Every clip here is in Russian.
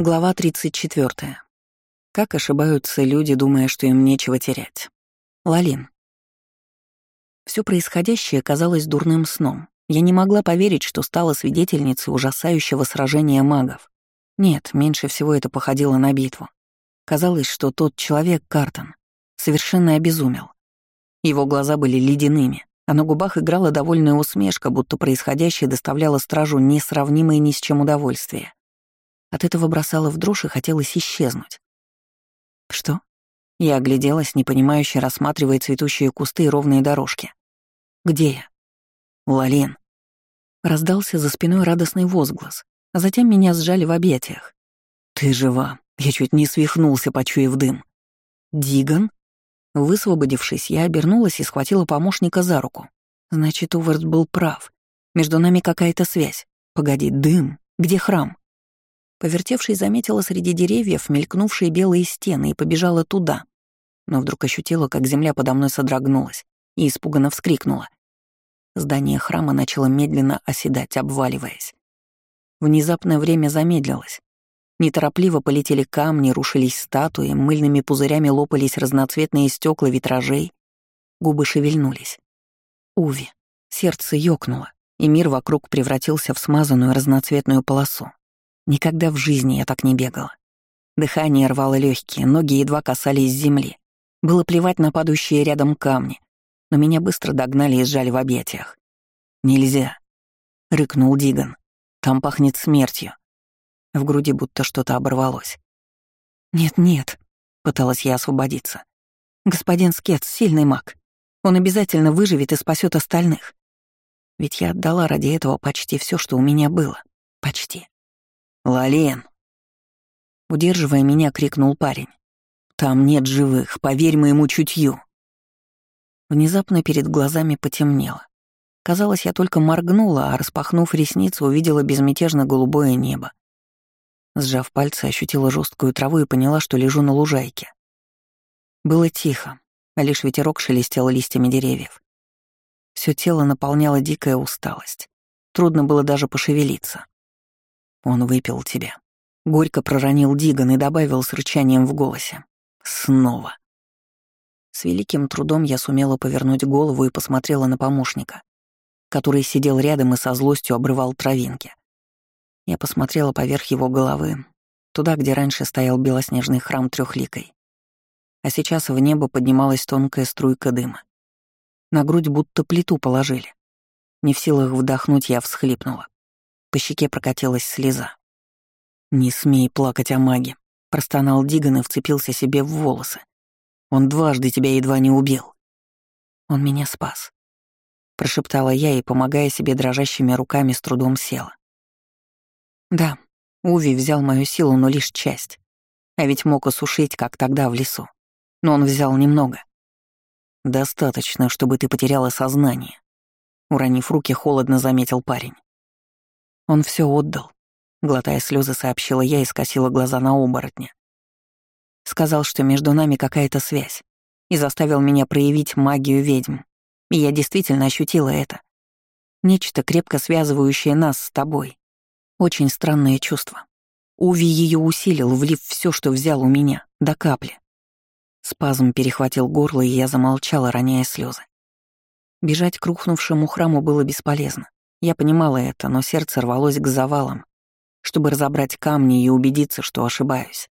Глава 34. Как ошибаются люди, думая, что им нечего терять. Лалин. Все происходящее казалось дурным сном. Я не могла поверить, что стала свидетельницей ужасающего сражения магов. Нет, меньше всего это походило на битву. Казалось, что тот человек, Картон, совершенно обезумел. Его глаза были ледяными, а на губах играла довольная усмешка, будто происходящее доставляло стражу несравнимое ни с чем удовольствие. От этого бросало в дрожь и хотелось исчезнуть. «Что?» Я огляделась, непонимающе рассматривая цветущие кусты и ровные дорожки. «Где я?» «Лалин». Раздался за спиной радостный возглас, а затем меня сжали в объятиях. «Ты жива!» Я чуть не свихнулся, почуяв дым. «Диган?» Высвободившись, я обернулась и схватила помощника за руку. Значит, Увард был прав. Между нами какая-то связь. Погоди, дым. Где храм? Повертевшись, заметила среди деревьев мелькнувшие белые стены и побежала туда. Но вдруг ощутила, как земля подо мной содрогнулась и испуганно вскрикнула. Здание храма начало медленно оседать, обваливаясь. Внезапно время замедлилось. Неторопливо полетели камни, рушились статуи, мыльными пузырями лопались разноцветные стекла витражей. Губы шевельнулись. Уви. Сердце ёкнуло, и мир вокруг превратился в смазанную разноцветную полосу. Никогда в жизни я так не бегала. Дыхание рвало легкие, ноги едва касались земли. Было плевать на падающие рядом камни, но меня быстро догнали и сжали в объятиях. «Нельзя», — рыкнул Диган. «Там пахнет смертью». В груди будто что-то оборвалось. «Нет-нет», — пыталась я освободиться. «Господин Скетс — сильный маг. Он обязательно выживет и спасет остальных. Ведь я отдала ради этого почти все, что у меня было. Почти. «Лален!» Удерживая меня, крикнул парень. «Там нет живых, поверь моему чутью!» Внезапно перед глазами потемнело. Казалось, я только моргнула, а распахнув ресницы, увидела безмятежно голубое небо. Сжав пальцы, ощутила жесткую траву и поняла, что лежу на лужайке. Было тихо, а лишь ветерок шелестел листьями деревьев. Все тело наполняла дикая усталость. Трудно было даже пошевелиться. Он выпил тебя. Горько проронил Диган и добавил с рычанием в голосе. Снова. С великим трудом я сумела повернуть голову и посмотрела на помощника, который сидел рядом и со злостью обрывал травинки. Я посмотрела поверх его головы, туда, где раньше стоял белоснежный храм трехликой. А сейчас в небо поднималась тонкая струйка дыма. На грудь будто плиту положили. Не в силах вдохнуть, я всхлипнула. По щеке прокатилась слеза. «Не смей плакать о маге», — простонал Диган и вцепился себе в волосы. «Он дважды тебя едва не убил». «Он меня спас», — прошептала я и, помогая себе дрожащими руками, с трудом села. «Да, Уви взял мою силу, но лишь часть. А ведь мог осушить, как тогда в лесу. Но он взял немного. Достаточно, чтобы ты потеряла сознание», — уронив руки, холодно заметил парень. Он все отдал. Глотая слезы, сообщила я и скосила глаза на оборотня. Сказал, что между нами какая-то связь, и заставил меня проявить магию ведьм. И я действительно ощутила это. Нечто, крепко связывающее нас с тобой. Очень странное чувство. Уви ее усилил, влив все, что взял у меня, до капли. Спазм перехватил горло, и я замолчала, роняя слезы. Бежать к рухнувшему храму было бесполезно. Я понимала это, но сердце рвалось к завалам, чтобы разобрать камни и убедиться, что ошибаюсь.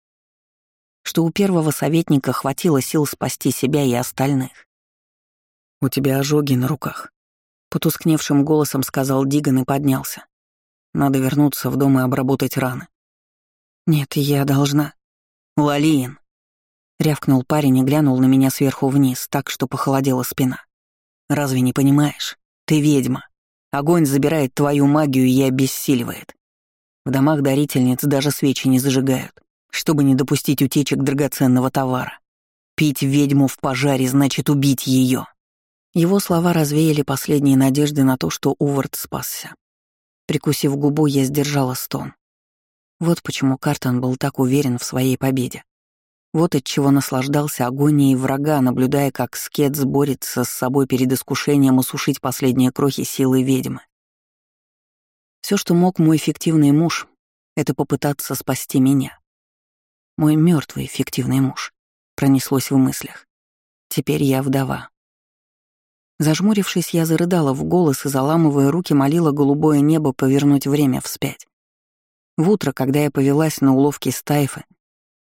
Что у первого советника хватило сил спасти себя и остальных. «У тебя ожоги на руках», — потускневшим голосом сказал Диган и поднялся. «Надо вернуться в дом и обработать раны». «Нет, я должна...» «Лалиен!» — рявкнул парень и глянул на меня сверху вниз, так что похолодела спина. «Разве не понимаешь? Ты ведьма. Огонь забирает твою магию и обессиливает. В домах дарительниц даже свечи не зажигают, чтобы не допустить утечек драгоценного товара. Пить ведьму в пожаре значит убить ее. Его слова развеяли последние надежды на то, что Увард спасся. Прикусив губу, я сдержала стон. Вот почему Картон был так уверен в своей победе. Вот от чего наслаждался агонией врага, наблюдая, как Скетс борется с собой перед искушением усушить последние крохи силы ведьмы. Все, что мог мой эффективный муж, — это попытаться спасти меня. Мой мертвый фиктивный муж. Пронеслось в мыслях. Теперь я вдова. Зажмурившись, я зарыдала в голос и, заламывая руки, молила голубое небо повернуть время вспять. В утро, когда я повелась на уловки Стайфы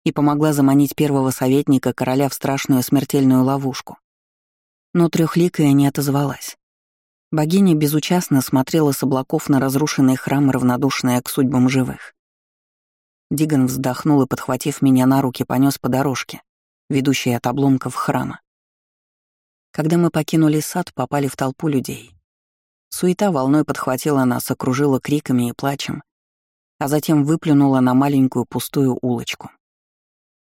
и помогла заманить первого советника короля в страшную смертельную ловушку. Но трехликая не отозвалась. Богиня безучастно смотрела с облаков на разрушенный храм, равнодушная к судьбам живых. Диган вздохнул и, подхватив меня на руки, понес по дорожке, ведущей от обломков храма. Когда мы покинули сад, попали в толпу людей. Суета волной подхватила нас, окружила криками и плачем, а затем выплюнула на маленькую пустую улочку.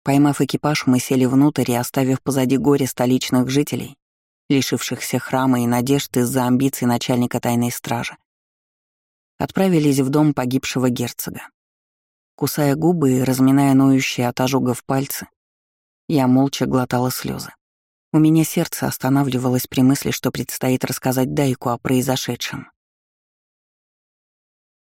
Поймав экипаж, мы сели внутрь и, оставив позади горе столичных жителей, лишившихся храма и надежд из-за амбиций начальника тайной стражи, отправились в дом погибшего герцога. Кусая губы и разминая ноющие от ожогов пальцы, я молча глотала слезы. У меня сердце останавливалось при мысли, что предстоит рассказать Дайку о произошедшем.